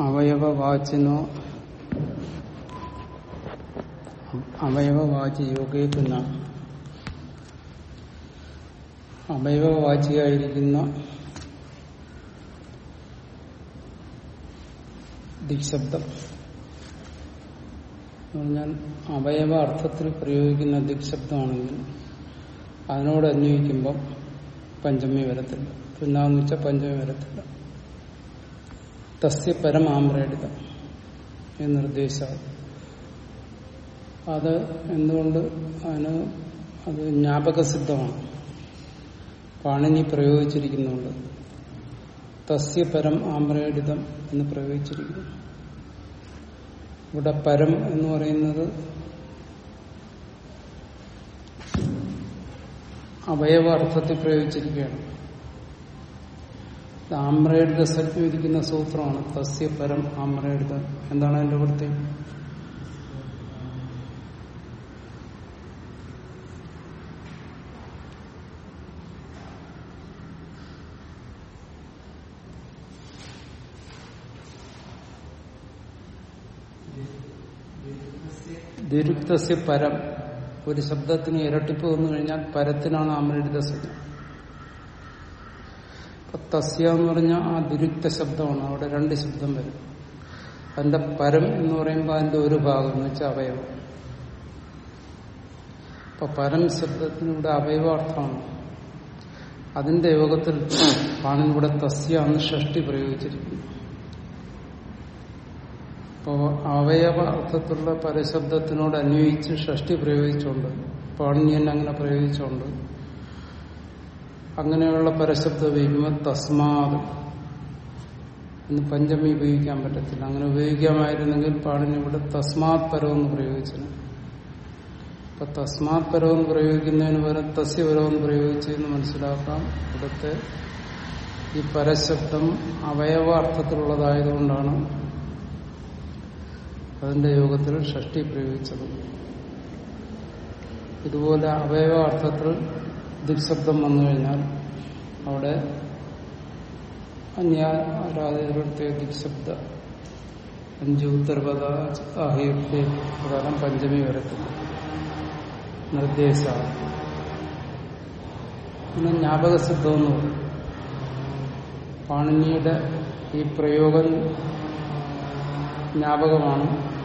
അവയവവാചിനോ അവയവവാചി യോഗേ പിന്നെ അവയവവാചിയായിരിക്കുന്ന ദിക്ശബ്ദം. പറഞ്ഞാൽ അവയവ അർത്ഥത്തിൽ പ്രയോഗിക്കുന്ന ദിക്ശബ്ദമാണെങ്കിൽ അതിനോട് അന്വയിക്കുമ്പം പഞ്ചമി വരത്തില്ല. പിന്നാന്ന് വെച്ചാൽ പഞ്ചമി വരത്തില്ല. തസ്യ പരമാമ്രേടിതം എന്ന് നിർദ്ദേശം അത് എന്തുകൊണ്ട് അതിന് അത് ജ്ഞാപകസിദ്ധമാണ്. പാണിനി പ്രയോഗിച്ചിരിക്കുന്നുണ്ട്. തസ്യ പരം ആമ്രേടിതം എന്ന് പ്രയോഗിച്ചിരിക്കുന്നു. ഇവിടെ പരം എന്ന് പറയുന്നത് അവയവ അർത്ഥത്തിൽ പ്രയോഗിച്ചിരിക്കുകയാണ്. ആമ്രേഡിത സത്യം ഇരിക്കുന്ന സൂത്രമാണ് തസ്യ പരം ആമ്രേഡിതം എന്താണ് അതിന്റെ വൃത്തി? ദുരുക്തസ്യ പരം. ഒരു ശബ്ദത്തിന് ഇരട്ടിപ്പ് വന്നു കഴിഞ്ഞാൽ പരത്തിനാണ് ആമ്രടിത സജ്ഞം തസ്യ എന്ന് പറഞ്ഞാൽ ആ ദുരുക്ത ശബ്ദമാണ്. അവിടെ രണ്ട് ശബ്ദം വരും. അതിന്റെ പരം എന്ന് പറയുമ്പോൾ അതിന്റെ ഒരു ഭാഗം എന്ന് വെച്ചാൽ അവയവം. അപ്പൊ പരം ശബ്ദത്തിനൂടെ അവയവാർത്ഥമാണ്. അതിന്റെ യോഗത്തിൽ ആണ് ഇവിടെ തസ്യ എന്ന് ഷഷ്ടി പ്രയോഗിച്ചിരിക്കുന്നു. അപ്പോ അവയവ അർത്ഥത്തിലുള്ള പരശബ്ദത്തിനോട് അന്വയിച്ച് ഷഷ്ടി പ്രയോഗിച്ചുകൊണ്ട് പാണിനിയൻ അങ്ങനെ പ്രയോഗിച്ചുകൊണ്ട് അങ്ങനെയുള്ള പരശബ്ദ ഉപയോഗിക്കുമ്പോൾ തസ്മാത് എന്ന് പഞ്ചമി ഉപയോഗിക്കാൻ പറ്റത്തില്ല. അങ്ങനെ ഉപയോഗിക്കാമായിരുന്നെങ്കിൽ പാടിന് ഇവിടെ തസ്മാത് പരമെന്ന് പ്രയോഗിച്ചത് അപ്പൊ തസ്മാത് പരമെന്ന് പ്രയോഗിക്കുന്നതിന് പകരം തസ്യ പരമെന്ന് മനസ്സിലാക്കാം. ഇവിടുത്തെ ഈ പരശബ്ദം അവയവ അർത്ഥത്തിലുള്ളതായതുകൊണ്ടാണ് അതിന്റെ യോഗത്തിൽ ഷഷ്ടി പ്രയോഗിച്ചത്. ഇതുപോലെ അവയവ ദിക്ശബ്ദം വന്നു കഴിഞ്ഞാൽ അവിടെ അന്യാരാധകരുടെ ദിക്ശബ്ദ അഞ്ച് ഉത്തരപദ ആഹിയുടെ പ്രകാരം പഞ്ചമി വരത്തില്ല നിർദ്ദേശ. പിന്നെ ജ്ഞാപക എന്ന് പറയും. പാണിനിയുടെ ഈ പ്രയോഗം ജ്ഞാപകമാണ്.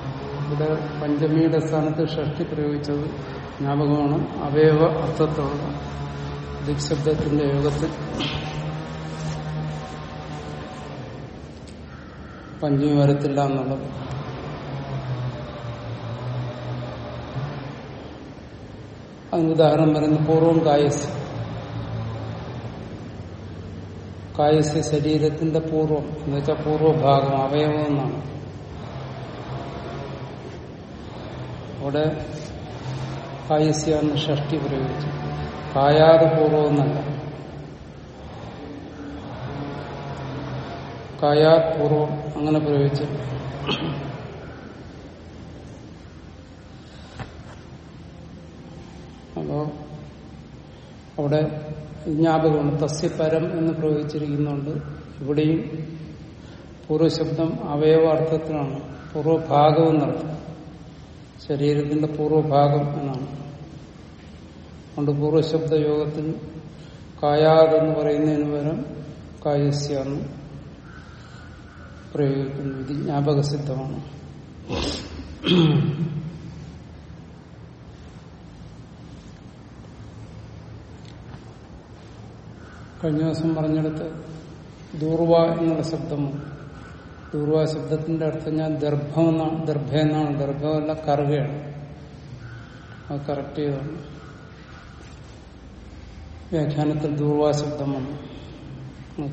ഇവിടെ പഞ്ചമിയുടെ സ്ഥാനത്ത് ഷഷ്ടി പ്രയോഗിച്ചത് ജ്ഞാപകമാണ്. അവയവ അർത്ഥത്തോളം ദിക്ശബ്ദത്തിന്റെ യോഗത്തിൽ പഞ്ചമി വരത്തില്ല എന്നുള്ളത് അതിന് ഉദാഹരണം പറയുന്നു പൂർവം കായസ്. കായസ് ശരീരത്തിന്റെ പൂർവം. എന്ന് വെച്ചാൽ പൂർവഭാഗം അവയവം എന്നാണ്. അവിടെ കായസ്യ എന്ന് ഷഷ്ടി പ്രയോഗിച്ചു. കായാത് പൂർവമെന്നല്ല കായാ പൂർവം അങ്ങനെ പ്രയോഗിച്ചു. അപ്പോ അവിടെ ജ്ഞാപകമാണ് തസ്യപരം എന്ന് പ്രയോഗിച്ചിരിക്കുന്നുണ്ട് ഇവിടെയും പൂർവശബ്ദം അവയവാർത്ഥത്തിനാണ് പൂർവഭാഗം എന്നർത്ഥം. ശരീരത്തിന്റെ പൂർവഭാഗം എന്നാണ്. അതുകൊണ്ട് പൂർവശബ്ദ യോഗത്തിൽ കായാതെന്ന് പറയുന്നതിന് പകരം കായസ്യ എന്ന് പ്രയോഗിക്കുന്നു ഇത് ജ്ഞാപകസിദ്ധമാണ്. കഴിഞ്ഞ ദിവസം പറഞ്ഞെടുത്ത് ദൂർവ എന്നുള്ള ശബ്ദം ദൂർവ ശബ്ദത്തിന്റെ അർത്ഥം ഞാൻ ദർഭം എന്നാണ് ദർഭ എന്നാണ്. ദർഭമല്ല കറുകയാണ്. അത് കറക്റ്റ് ചെയ്താണ് വ്യാഖ്യാനത്തിൽ ദൂർവാ ശബ്ദം വന്നു.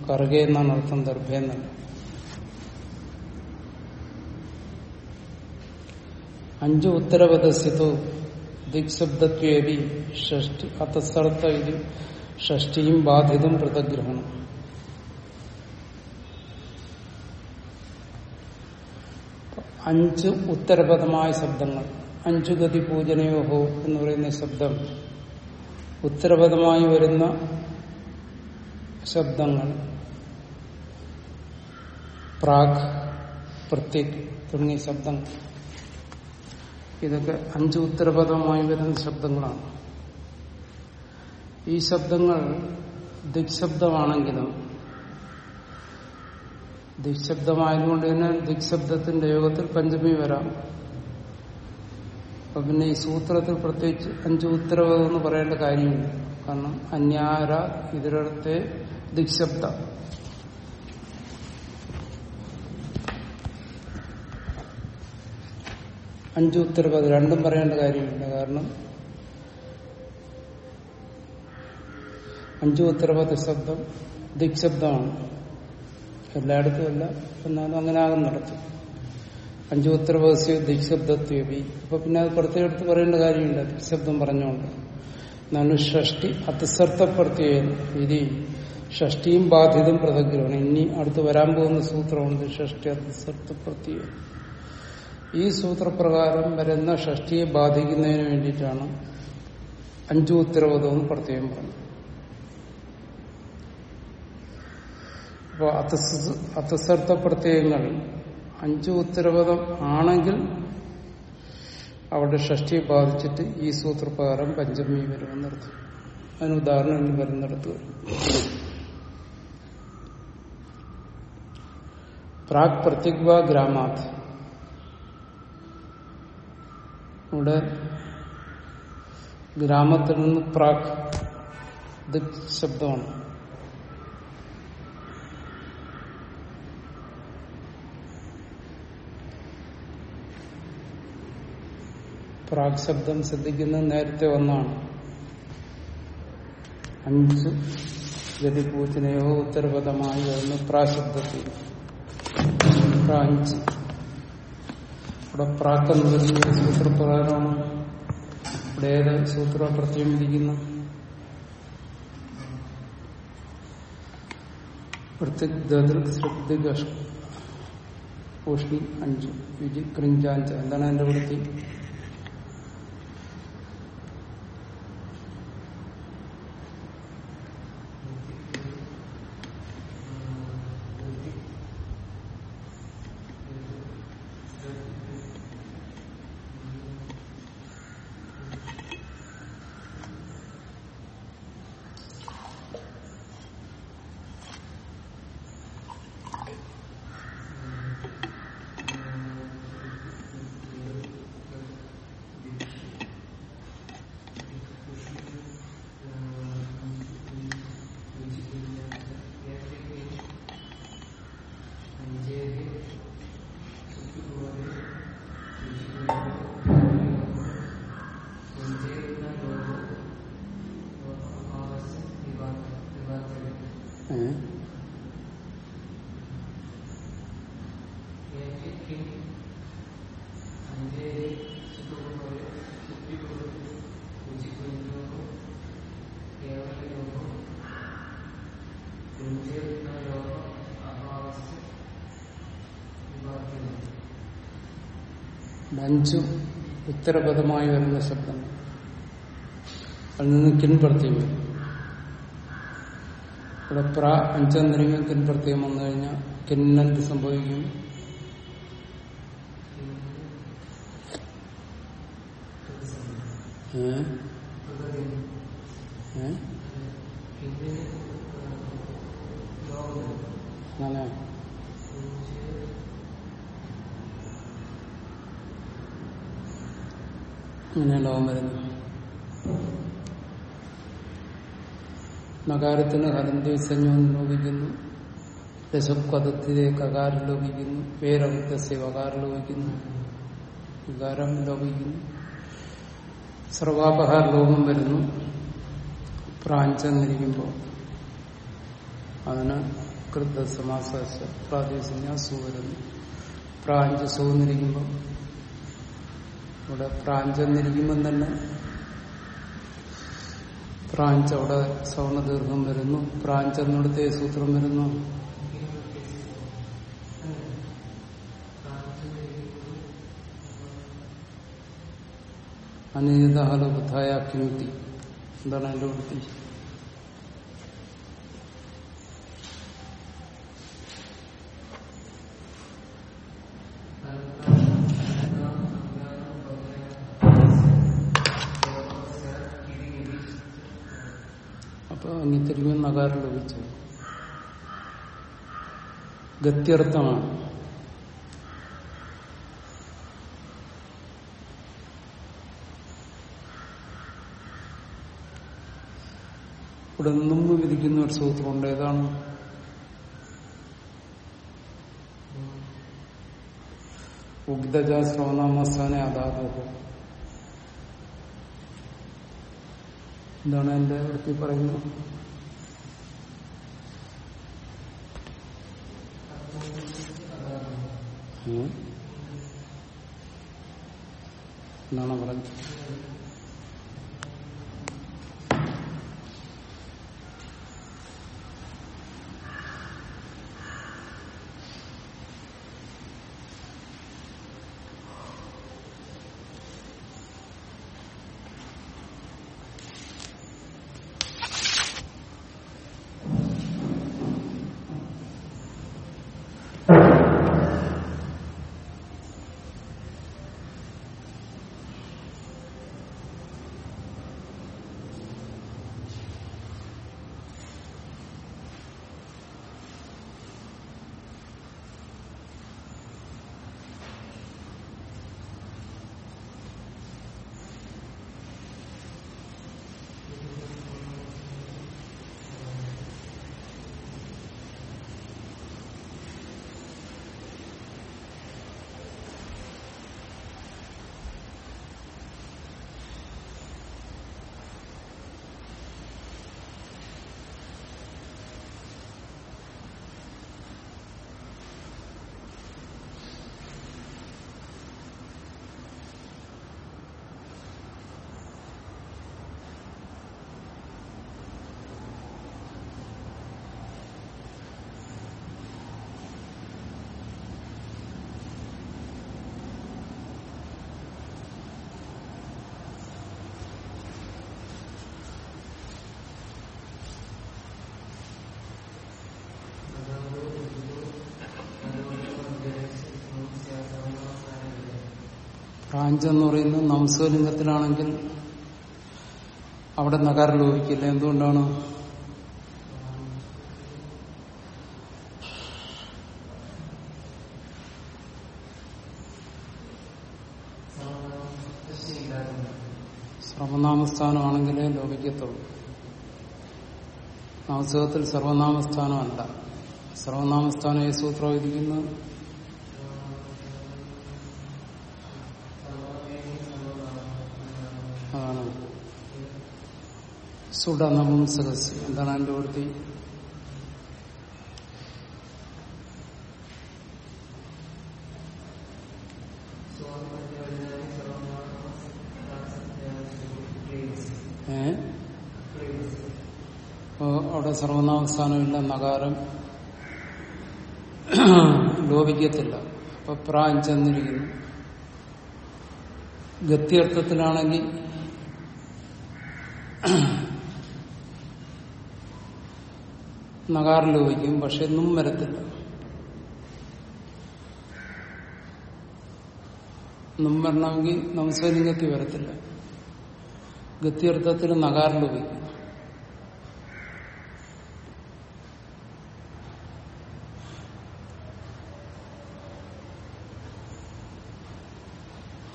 കറുക എന്നാണ് അർത്ഥം ദർഭ എന്നല്ല. അഞ്ചു ഉത്തരപദസ്യത്തോ ദിക്ശബ്ദത്വേദി ഷഷ്ടി അത്തസർത്ഥ ഇത് ഷഷ്ടിയും ബാധിതം പൃഥഗ്രഹണം അഞ്ച് ഉത്തരപദമായ ശബ്ദങ്ങൾ. അഞ്ചു ഗതി പൂജനയോഹോ എന്ന് പറയുന്ന ശബ്ദം. ഉത്തരപദമായി വരുന്ന ശബ്ദങ്ങൾ. പ്രാഗ് പ്രത്യേക് തുടങ്ങിയ ശബ്ദങ്ങൾ. ഇതൊക്കെ അഞ്ച് ഉത്തരപദമായി വരുന്ന ശബ്ദങ്ങളാണ്. ഈ ശബ്ദങ്ങൾ ദിക്ശബ്ദമാണെങ്കിലും ദിക്ശബ്ദമായതുകൊണ്ട് തന്നെ ദിക്ശബ്ദത്തിന്റെ യോഗത്തിൽ പഞ്ചമി വരാം. അപ്പൊ പിന്നെ ഈ സൂത്രത്തിൽ പ്രത്യേകിച്ച് അഞ്ചു ഉത്തരവ് എന്ന് പറയേണ്ട കാര്യമില്ല. കാരണം അന്യാര ഇതിരത്തെ ദിക്ശബ്ദ. അഞ്ച് ഉത്തരവ് അത് രണ്ടും പറയേണ്ട കാര്യമില്ല. കാരണം അഞ്ചു ഉത്തരവ് ശബ്ദം ദിക്ശബ്ദമാണ്. എല്ലായിടത്തും അല്ല എന്നാലും അങ്ങനെ ആകുന്നിടത്ത് അഞ്ചു ഉത്തരവസ്യ ദിക്ശബ്ദത്വപി അപ്പൊ പിന്നെ അത് പ്രത്യേകത്ത് പറയേണ്ട കാര്യമില്ല. ശബ്ദം പറഞ്ഞുകൊണ്ട്. നനു ഷഷ്ടി അതിസർത്ഥപ്രത്യേകം ഇനി ഷഷ്ടിയും ബാധിതം പൃഥഗ്രഹണം ഇനി അടുത്ത് വരാൻ പോകുന്ന സൂത്രമുണ്ട് ഷഷ്ടി അതിസർത്ഥപ്രത്യേകം ഈ സൂത്രപ്രകാരം വരുന്ന ഷഷ്ടിയെ ബാധിക്കുന്നതിന് വേണ്ടിയിട്ടാണ് എന്ന് പ്രത്യേകം പറഞ്ഞു അപ്പോൾ അത്തസർത്ഥ പ്രത്യയങ്ങൾ അഞ്ചു ഉത്തരവധം ആണെങ്കിൽ അവിടെ ഷഷ്ടിയെ ബാധിച്ചിട്ട് ഈ സൂത്രപ്രകാരം പഞ്ചമി വരുമെന്നർത്ഥം. അതിന് ഉദാഹരണം വരുന്നിടത്ത് പ്രാക് പ്രത്യഗ്വ ഗ്രാമാത്. ഇവിടെ ഗ്രാമത്തിൽ നിന്ന് പ്രാക് ദിക് ശബ്ദമാണ്. പ്രാക് ശബ്ദം ശ്രദ്ധിക്കുന്നത് നേരത്തെ ഒന്നാണ്. അഞ്ച് ഗതിപൂച്ചനയോ ഉത്തരപദമായി വരുന്നു പ്രാശബ്ദത്തിൽ. അഞ്ച്. ഇവിടെ പ്രാക്ക് എന്ന് പറയുന്ന സൂത്രപ്രകാരമാണ്. ഇവിടെ ഏത് സൂത്ര പ്രത്യം ഇരിക്കുന്നു ഊഷ്ണി അഞ്ചു. വിജി ക്രിഞ്ചാഞ്ച്. എന്താണ് എന്റെ വൃത്തി? അഞ്ചു ഉത്തരപദമായി വരുന്ന ശബ്ദം. അതിൽ നിന്ന് കിൻപ്രത്യം വരും. ഇവിടെ പ്ര അഞ്ചെന്നിരിക്കും കിൻപ്രത്യം വന്നു കഴിഞ്ഞാൽ കിന്നെന്ത് സംഭവിക്കും. ഏ? ഏ അങ്ങനെ അങ്ങനെ ലോകം വരുന്നു നകാരത്തിന് ഹരന്തി വിസഞ്ജം ലോപിക്കുന്നു. ദശക്വതത്തിലെ കകാരം ലോപിക്കുന്നു. പേരവൃത്തസ്യ വകാരം ലോപിക്കുന്നു. വികാരം ലോപിക്കുന്നു. സർവാപഹാര ലോകം വരുന്നു. പ്രാഞ്ചെന്നിരിക്കുമ്പോൾ അതിന് കൃത സമാസ പ്രാദേശിക സൂ വരുന്നു. പ്രാഞ്ച് സൂന്നിരിക്കുമ്പോൾ ഇവിടെ പ്രാഞ്ചെന്നിരിക്കുമ്പം തന്നെ പ്രാഞ്ച് അവിടെ സവർണദീർഘം വരുന്നു. പ്രാഞ്ചെന്നിടത്തെ സൂത്രം വരുന്നു? അനിയതാഹല ബുദ്ധായ കിമുക്തി എന്താണ് അതിന്റെ വൃത്തി നകാരം ലഭിച്ചു. ഗത്യർത്ഥമാണ്. ഇവിടെ നിന്നും വിധിക്കുന്ന ഒരു സൂത്രമുണ്ട്. ഏതാണ്? ഉഗ്ധജ ശ്രവണാമസ്ഥാനെ അതാതോ എന്താണ് എന്റെ വൃത്തി പറയുന്നത്? ഉം? എന്താണ് പറഞ്ഞത് പ്രാഞ്ച് എന്ന് പറയുന്നത് നംസലിംഗത്തിലാണെങ്കിൽ അവിടെ നകാരം ലോപിക്കില്ല എന്തുകൊണ്ടാണ്? സർവനാമസ്ഥാനമാണെങ്കിലേ ലോപിക്കത്തുള്ളൂ നാമസുഖത്തിൽ സർവനാമസ്ഥാനമല്ല. സർവനാമസ്ഥാനം ഈ സൂത്രം ഇരിക്കുന്നത് അതാണ് സുഡനമം സരസ് എന്താണ് അതിന്റെ വൃത്തി? അവിടെ സർവനാമസ്ഥാനമില്ല നഗാരം ലോപിക്കത്തില്ല. അപ്പൊ പ്രാൻ ചെന്നിരിക്കുന്നു ഗത്യർത്ഥത്തിലാണെങ്കിൽ നകാരം ലോപിക്കും പക്ഷെ ഒന്നും വരത്തില്ല. നും വരണമെങ്കിൽ നംസ്വലിംഗത്തിൽ വരത്തില്ല. ഗത്യർത്ഥത്തിൽ നകാറിൽ ലോപിക്കും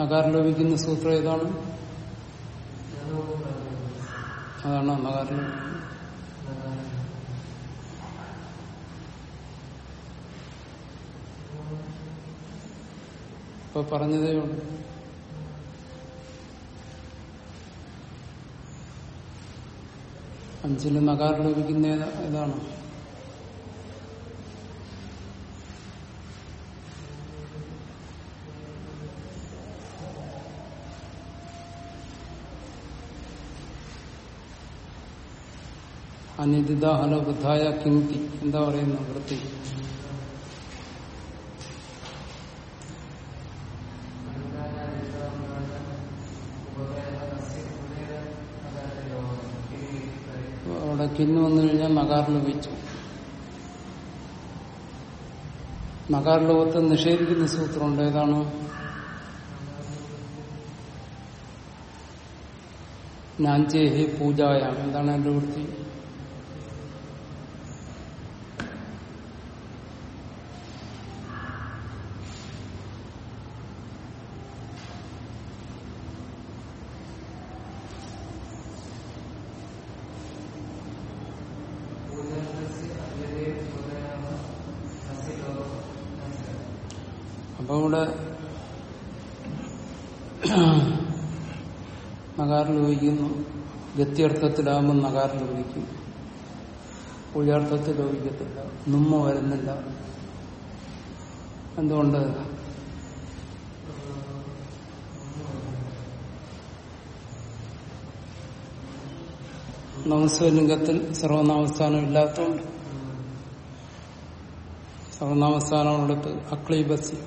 നകാരം ലോപിക്കുന്ന സൂത്രം ഏതാണ്? അതാണ് നകാരം ഇപ്പൊ പറഞ്ഞതേ ഉള്ളൂ. അഞ്ചിൽ നകാരം ലഭിക്കുന്ന ഇതാണ് ഏതാണ്? അനിതിത ഹലോ ബുദ്ധായ കിങ്തി എന്താ പറയുന്നു വൃത്തി. കിന്നു വന്നു കഴിഞ്ഞാൽ നകാറിൽ വെച്ചു. നകാർലോകത്ത് നിഷേധിക്കുന്ന സൂത്രമുണ്ട്. ഏതാണ്? നാഞ്ചേഹി പൂജായ എന്താണ് എന്റെ വൃത്തി? ഗത്യർത്ഥത്തിലാകുമ്പോൾ നഗാറിൽ ലോപിക്കും ഉയർത്ഥത്തിൽ ലോപിക്കത്തില്ല. നുമ്മ വരുന്നില്ല. എന്തുകൊണ്ട്? നമസ്വലിംഗത്തിൽ സർവനാമസ്ഥാനം ഇല്ലാത്തതുകൊണ്ട്. സർവനാമസ്ഥാനമുള്ളത് അക്ലീബസ്യ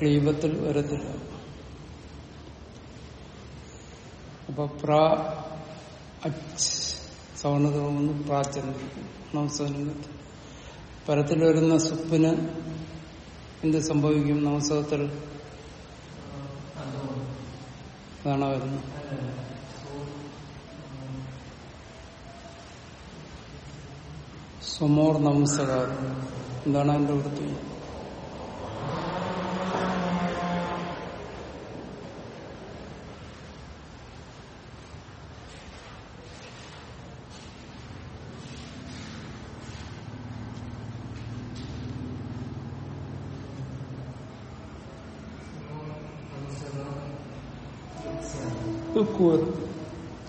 ക്ലീബത്തിൽ വരത്തില്ല. അപ്പൊ പ്രാ സവർണതമെന്ന് പ്രാചരിക്കും പരത്തിൽ വരുന്ന സുപ്പിന് എന്ത് സംഭവിക്കും? നമസ്തകത്തിൽ അതാണ് വരുന്നത് സ്വമോർ നമസ്തകാരം എന്താണ് അതിന്റെ വൃത്തി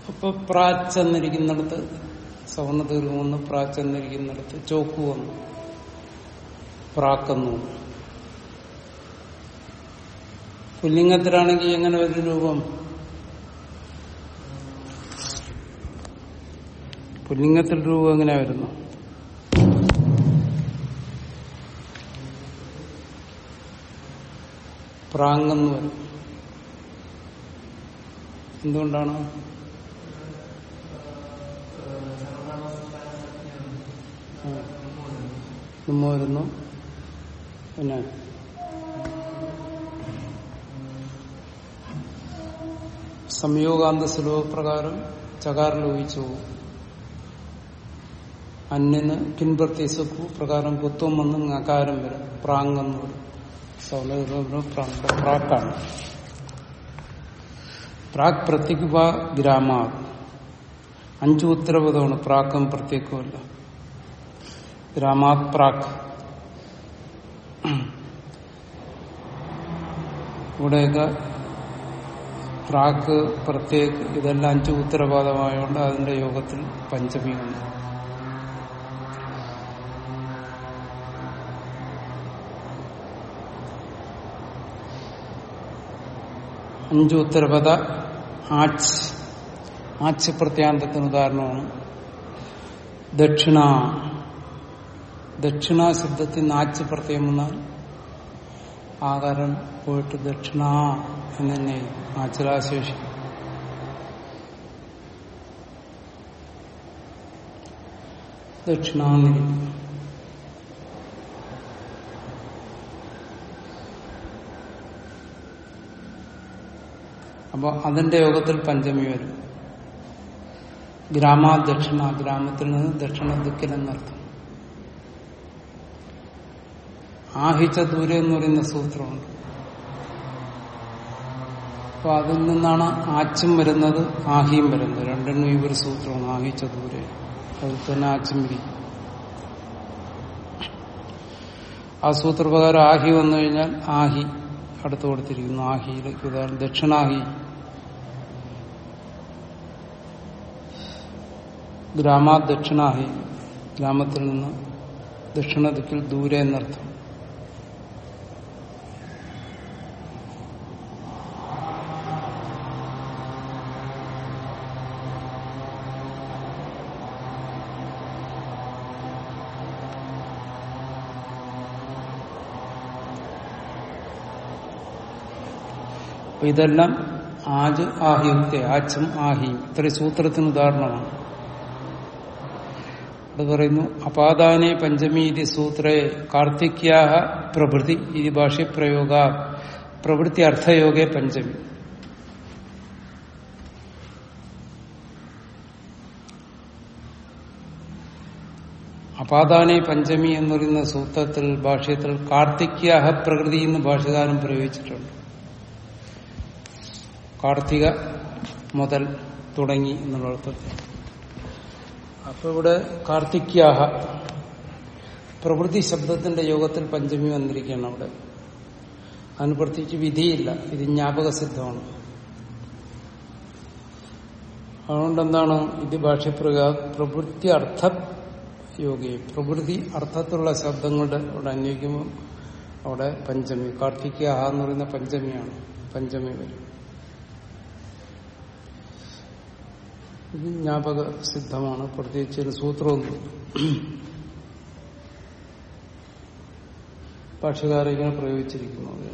അപ്പൊ പ്രാച്ചെന്നിരിക്കുന്നിടത്ത്. സവർണ വന്ന് പ്രാച്ചെന്നിരിക്കുന്നിടത്ത് ചോക്ക് വന്നു. പ്രാക്കുന്നു. പുല്ലിംഗത്തിലാണെങ്കിൽ എങ്ങനെ ഒരു രൂപം? പുല്ലിംഗത്തിൽ രൂപം എങ്ങനെ വരുന്നു? പ്രാങ്ങെന്ന് വരും. എന്തുകൊണ്ടാണ്? നമ്മ വരുന്നു പിന്നെ സംയോഗാന്ത സുലഭപ്രകാരം ചകാറിൽ ഊഹിച്ചു. അന്യന് പിൻപ്രത്യസക്കു പ്രകാരം കുത്തും വന്ന് അകാരം വരും. പ്രാങ്ങെന്ന് വരും. പ്രാക്കാണ്. പ്രാക് പ്രത്യേക ഗ്രാമ അഞ്ചു ഉത്തരപദമാണ് പ്രാക്കും പ്രത്യേകമല്ല ഗ്രാമാത് പ്രാക് ഇവിടെയൊക്കെ പ്രാക്ക് പ്രത്യേക ഇതെല്ലാം അഞ്ചു ഉത്തരവാദമായതുകൊണ്ട് അതിന്റെ യോഗത്തിൽ പഞ്ചമിയുണ്ട് അഞ്ചു ഉത്തരപദ ആച്ച് ആച്ച് പ്രത്യാന്തത്തിന് ഉദാഹരണമാണ്. ദക്ഷിണ ദക്ഷിണ നാച്ച് നിന്ന് ആച്ച് പ്രത്യം വന്നാൽ ആകാരം പോയിട്ട് ദക്ഷിണ എന്ന് തന്നെ നാച്ചിലാശേഷി ദക്ഷിണാന്നിരിക്കും അപ്പൊ അതിന്റെ യോഗത്തിൽ പഞ്ചമി വരും. ഗ്രാമാ ദക്ഷിണ ഗ്രാമത്തിൽ നിന്ന് ദക്ഷിണ ദിക്കിലെന്നർത്ഥം ആഹിച്ച ദൂരെ എന്ന് പറയുന്ന സൂത്രമുണ്ട്. അപ്പൊ അതിൽ നിന്നാണ് ആച്ചും വരുന്നത് ആഹിയും വരുന്നത്. രണ്ടെണ്ണം ഈ സൂത്രമാണ് ആഹിച്ച ദൂരെ. അതിൽ തന്നെ ആച്ചും വിരിക്കും ആ സൂത്രപ്രകാരം ആഹി വന്നു കഴിഞ്ഞാൽ ആഹി അടുത്തു കൊടുത്തിരിക്കുന്നു. ആഹിയിലേക്ക് ഉദാഹരണം ദക്ഷിണാഹി. ഗ്രാമാ ദക്ഷിണാഹി ഗ്രാമത്തിൽ നിന്ന് ദക്ഷിണ ദിക്കിൽ ദൂരെ എന്നർത്ഥം. അപ്പൊ ഇതെല്ലാം ആജ് ആഹിയുക്തി ആച്ചും ആഹിയും ഇത്രയും സൂത്രത്തിന് ഉദാഹരണമാണ്. അത് പറയുന്നു അപാദാനെ പഞ്ചമി ഇതി സൂത്രേ കാർത്തിക്യാഹ പ്രഭൃതി ഇതി ഭാഷ പ്രയോഗ പ്രവൃത്തി അർത്ഥയോഗേ പഞ്ചമി. അപാദാനെ പഞ്ചമി എന്ന് പറയുന്ന സൂത്രത്തിൽ ഭാഷയത്തിൽ കാർത്തിക്യാഹ പ്രകൃതി എന്ന് ഭാഷകാരൻ പ്രയോഗിച്ചിട്ടുണ്ട്. കാർത്തിക മുതൽ തുടങ്ങി എന്നുള്ള അപ്പൊ ഇവിടെ കാർത്തിക്യാഹ പ്രകൃതി ശബ്ദത്തിന്റെ യോഗത്തിൽ പഞ്ചമി വന്നിരിക്കുകയാണ് അവിടെ. അതിന് പ്രത്യേകിച്ച് വിധിയില്ല ഇത് ജ്ഞാപക സിദ്ധമാണ്. അതുകൊണ്ട് എന്താണ് ഇത് ഭാഷപ്രക പ്രവൃത്തി അർത്ഥ യോഗി പ്രവൃത്തി അർത്ഥത്തിലുള്ള ശബ്ദങ്ങളുടെ അവിടെ അന്വയിക്കുമ്പോൾ അവിടെ പഞ്ചമി കാർത്തിക ആ എന്ന് പറയുന്ന പഞ്ചമിയാണ് പഞ്ചമി വരും. ഇത് ജ്ഞാപക സിദ്ധമാണ്. പ്രത്യേകിച്ച് ഒരു സൂത്രമൊന്നും ഭാഷകാരൻ ഇങ്ങനെ പ്രയോഗിച്ചിരിക്കുന്നത്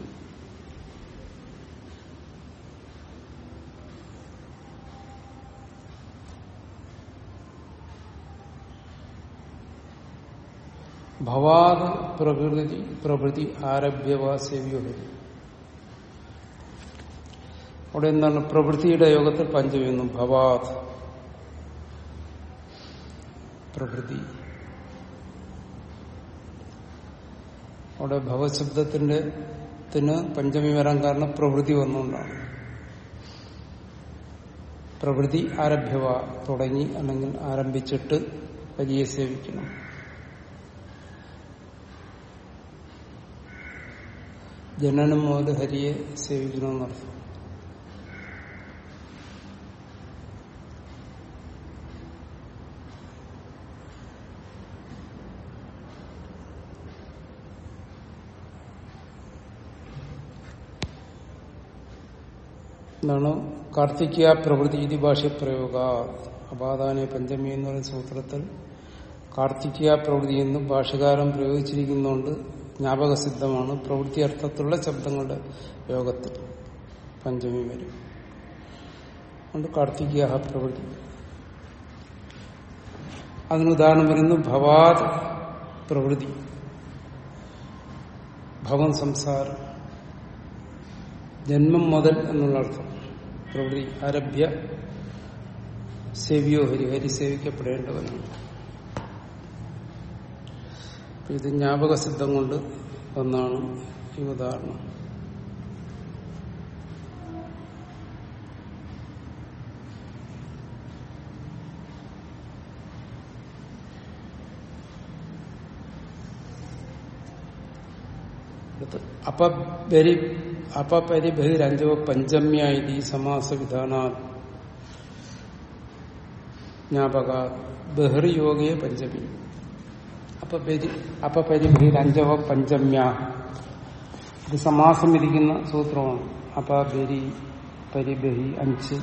ഭവാദ് പ്രകൃതി പ്രഭൃതി ആരഭ്യവാ സേവ്യോ അവിടെ എന്താണ്? പ്രവൃത്തിയുടെ യോഗത്തിൽ പഞ്ചമെന്നും ഭവാദ്. പ്രകൃതി. അവിടെ ഭവശബ്ദത്തിന്റെ ത്തിന് പഞ്ചമി വരാൻ കാരണം പ്രവൃത്തി വന്നുകൊണ്ടാണ്. പ്രവൃത്തി ആരഭ്യവ തുടങ്ങി അല്ലെങ്കിൽ ആരംഭിച്ചിട്ട് വലിയ സേവിക്കണം. ജനനം മുതൽ ഹരിയെ സേവിക്കണമെന്നർത്ഥം. എന്താണ് കാർത്തിക്യ പ്രകൃതി ഇതി ഭാഷ്യപ്രയോഗ അപാദാന പഞ്ചമി എന്ന് പറയുന്ന സൂത്രത്തിൽ കാർത്തിക്യ പ്രവൃത്തി എന്നും ഭാഷകാരം പ്രയോഗിച്ചിരിക്കുന്നതുകൊണ്ട് ജ്ഞാപകസിദ്ധമാണ്. പ്രവൃത്തി അർത്ഥത്തിലുള്ള ശബ്ദങ്ങളുടെ യോഗത്തിൽ പഞ്ചമി വരും. അതുകൊണ്ട് കാർത്തിക്യ പ്രവൃത്തി. അതിന് ഉദാഹരണം വരുന്നു ഭവാത് പ്രവൃത്തി. ഭവൻ സംസാരം. ജന്മം മുതൽ എന്നുള്ള അർത്ഥം. പ്രവൃത്തി ആരഭ്യ സേവ്യോ ഹരി ഹരി സേവിക്കപ്പെടേണ്ടവനാണ് ഇത് ജ്ഞാപക സിദ്ധം കൊണ്ട് വന്നാണ് ഈ ഉദാഹരണം. അപരി അപപരിബഹിരഞ്ജവ പഞ്ചമ്യായി സമാസ വിധാന ജ്ഞാപക ബഹിർയോഗയെ പഞ്ചമി. അപപരി അപപരിബഹിരഞ്ജവ പഞ്ചമ്യ. ഇത് സമാസം ഇരിക്കുന്ന സൂത്രമാണ്. അപബരി പരിബഹി അഞ്ച്.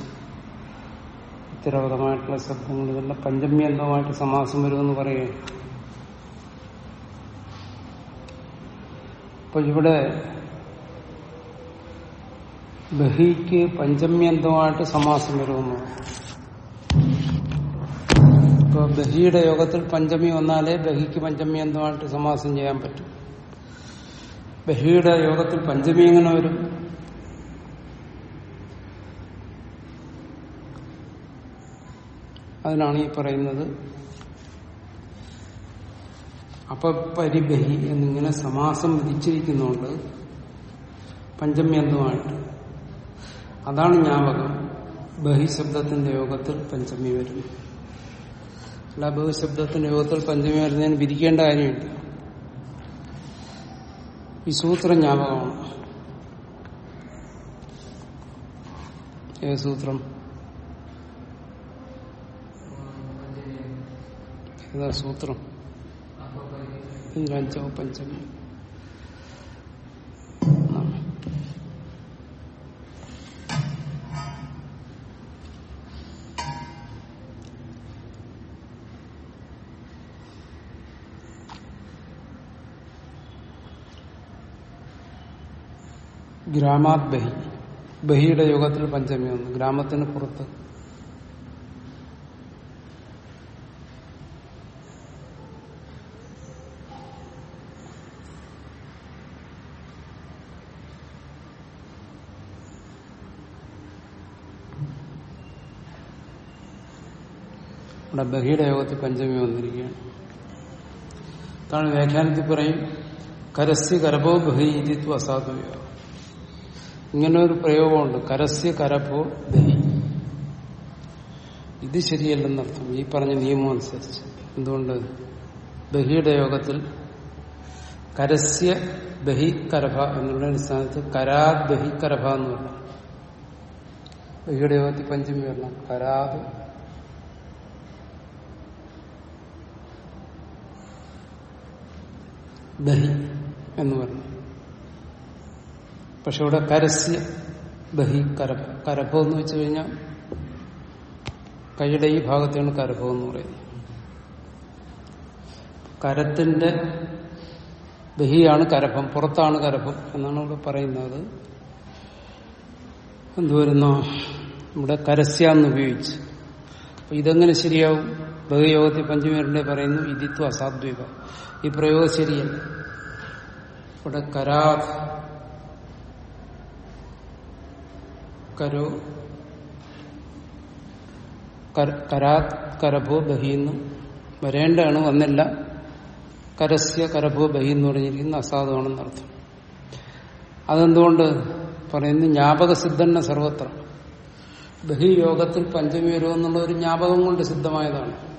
ഉത്തരവാദമായിട്ടുള്ള ശബ്ദങ്ങൾ ഇതെല്ലാം പഞ്ചമ്യന്തമായിട്ട് സമാസം വരുമെന്ന് പറയേ. അപ്പൊ ഇവിടെ ബഹിക്ക് പഞ്ചമ്യന്തമായിട്ട് സമാസം വരുമെന്ന് ഇപ്പൊ ബഹിയുടെ യോഗത്തിൽ പഞ്ചമി വന്നാലേ ബഹിക്ക് പഞ്ചമ്യന്തമായിട്ട് സമാസം ചെയ്യാൻ പറ്റും. ബഹിയുടെ യോഗത്തിൽ പഞ്ചമി എങ്ങനെ വരും? അതിനാണ് ഈ പറയുന്നത്. അപപരിബഹി എന്നിങ്ങനെ സമാസം വിധിച്ചിരിക്കുന്നുണ്ട് പഞ്ചമ്യന്തമായിട്ട് അതാണ് ജ്ഞാപകം. ബഹിശബ്ദത്തിന്റെ യോഗത്തിൽ പഞ്ചമി വരുന്നു. അല്ല ബഹുശബ്ദത്തിന്റെ യോഗത്തിൽ പഞ്ചമി വരുന്നതിന് വിധിക്കേണ്ട കാര്യമില്ല. ഈ സൂത്രം ജ്ഞാപകമാണ്. ഏത് സൂത്രം? ഏതാ സൂത്രം? പഞ്ചമി. ഗ്രാമാത് ബഹി. ബഹിയുടെ യോഗത്തിൽ പഞ്ചമി വന്നു. ഗ്രാമത്തിന് പുറത്ത്. ഇവിടെ ബഹിയുടെ യോഗത്തിൽ പഞ്ചമി വന്നിരിക്കുകയാണ്. അതാണ് വ്യാഖ്യാനത്തിൽ പറയും കരസ്യ കരഭോ ബഹി ഇതിത്വ അസാധുവ ഇങ്ങനെ ഒരു പ്രയോഗമുണ്ട്. കരസ്യ കരപ്പോ ദഹി ഇത് ശരിയല്ലെന്നർത്ഥം ഈ പറഞ്ഞ നിയമം അനുസരിച്ച്. എന്തുകൊണ്ട്? ബഹിയുടെ യോഗത്തിൽ കരസ്യ ബഹി കരഭ എന്നുള്ള അടിസ്ഥാനത്തിൽ കരാത് ബഹി കരഭ എന്ന് പറഞ്ഞു. ബഹിയുടെ യോഗത്തിൽ പഞ്ചമി വരണം. കരാത് ബഹി എന്ന് പറഞ്ഞു. പക്ഷെ ഇവിടെ കരസ്യ ബഹി കരഭ കരഭം എന്ന് വെച്ച് കഴിഞ്ഞാൽ കൈയുടെ ഈ ഭാഗത്താണ് കരഭം എന്ന് പറയുന്നത്. കരത്തിന്റെ ബഹിയാണ് കരഭം പുറത്താണ് കരഭം എന്നാണ് ഇവിടെ പറയുന്നത്. എന്തുവരുന്നു? ഇവിടെ കരസ്യാന്ന് ഉപയോഗിച്ച്. അപ്പൊ ഇതെങ്ങനെ ശരിയാവും? ബഹുയോഗത്തിൽ പഞ്ചമേരുടെ പറയുന്നു ഇതിത്വ അസാധ്വിക. ഈ പ്രയോഗം ശരിയല്ല. ഇവിടെ കരാ കരോ കരാത് കരഭോ ബഹിന്ന്. വരേണ്ടതാണ് വന്നില്ല. കരസ്യ കരഭോ ബഹി എന്ന് പറഞ്ഞിരിക്കുന്ന അസാധുവാണെന്ന് അർത്ഥം. അതെന്തുകൊണ്ട്? പറയുന്നു ജ്ഞാപകസിദ്ധന്ന സർവത്ര. ബഹി യോഗത്തിൽ പഞ്ചമി വരുമെന്നുള്ള ഒരു ജ്ഞാപകം കൊണ്ട് സിദ്ധമായതാണ്.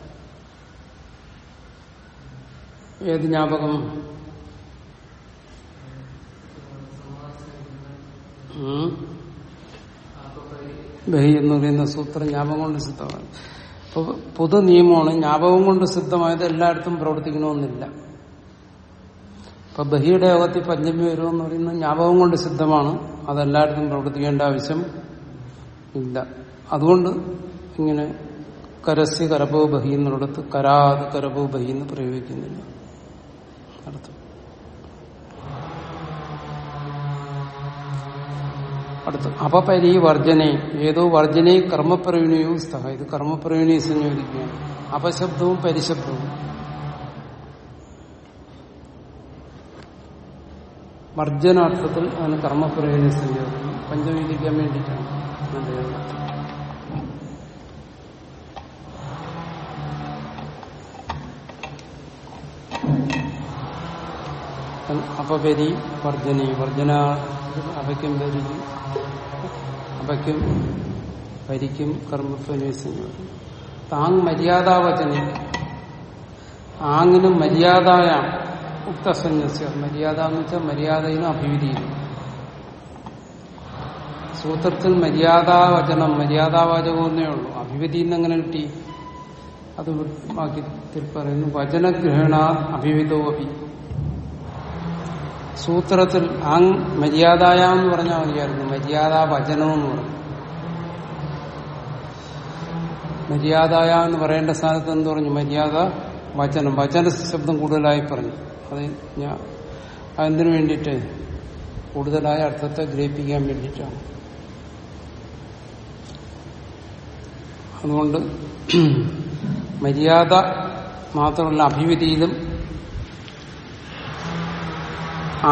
ഏത് ജ്ഞാപകം? ഉം. ബഹി എന്ന് പറയുന്ന സൂത്രം ജ്ഞാപകം കൊണ്ട് സിദ്ധമാണ്. അപ്പൊ പൊതു നിയമമാണ് ജ്ഞാപകം കൊണ്ട് സിദ്ധമായത് എല്ലായിടത്തും പ്രവർത്തിക്കണമെന്നില്ല. ഇപ്പൊ ബഹിയുടെ യോഗത്തിൽ പഞ്ചമി വരുമെന്ന് പറയുന്നത് ജ്ഞാപകം കൊണ്ട് സിദ്ധമാണ്. അതെല്ലായിടത്തും പ്രവർത്തിക്കേണ്ട ആവശ്യം ഇല്ല. അതുകൊണ്ട് ഇങ്ങനെ കരസ്യ കരപോ ബഹി എന്നുള്ളിടത്ത് കരാത് കരപോ ബഹി എന്ന് പ്രയോഗിക്കുന്നില്ല. അടുത്ത്. അപപരി വർജനെ ഏതോ വർജനെ കർമ്മപ്രവീണിയോ സ്ഥഹ ഇത് കർമ്മപ്രവീണി സംയോജിക്കുകയാണ് അപശബ്ദവും പരിശബ്ദവും. വർജനാർത്ഥത്തിൽ അതിന് കർമ്മപ്രവീണി സംയോജിക്കണം പഞ്ചമീകരിക്കാൻ വേണ്ടിയിട്ടാണ്. അപപരി വർജനി വർജന അവയ്ക്കും ഭരിക്കും. അവയ്ക്കും പരിക്കും കർമ്മത്വനേശം താങ് മര്യാദാവചന. ആങ്ങിനും മര്യാദായ. ഉക്തസന്യസ്യ മര്യാദ എന്ന് വെച്ചാൽ മര്യാദയിലും അഭിവിധിയിലും. സൂത്രത്തിൽ മര്യാദാവചനം മര്യാദാവാചകം എന്നേ ഉള്ളൂ. അഭിവിധിയിൽ നിന്ന് എങ്ങനെ കിട്ടി? അത് വാക്യത്തിൽ പറയുന്നു വചനഗ്രഹണ അഭിവിധോ അഭി. സൂത്രത്തിൽ ആങ് മര്യാദായ എന്ന് പറഞ്ഞാൽ മതിയായിരുന്നു. മര്യാദ വചനം എന്ന് പറഞ്ഞു. മര്യാദായ എന്ന് പറയേണ്ട സ്ഥാനത്ത് എന്ത് പറഞ്ഞു? മര്യാദ വചനം. വചന ശബ്ദം കൂടുതലായി പറഞ്ഞു. അത് ഞാൻ അതിനു വേണ്ടിയിട്ട്? കൂടുതലായ അർത്ഥത്തെ ഗ്രഹിപ്പിക്കാൻ വേണ്ടിയിട്ടാണ്. അതുകൊണ്ട് മര്യാദ മാത്രമല്ല അഭിവിധിയിലും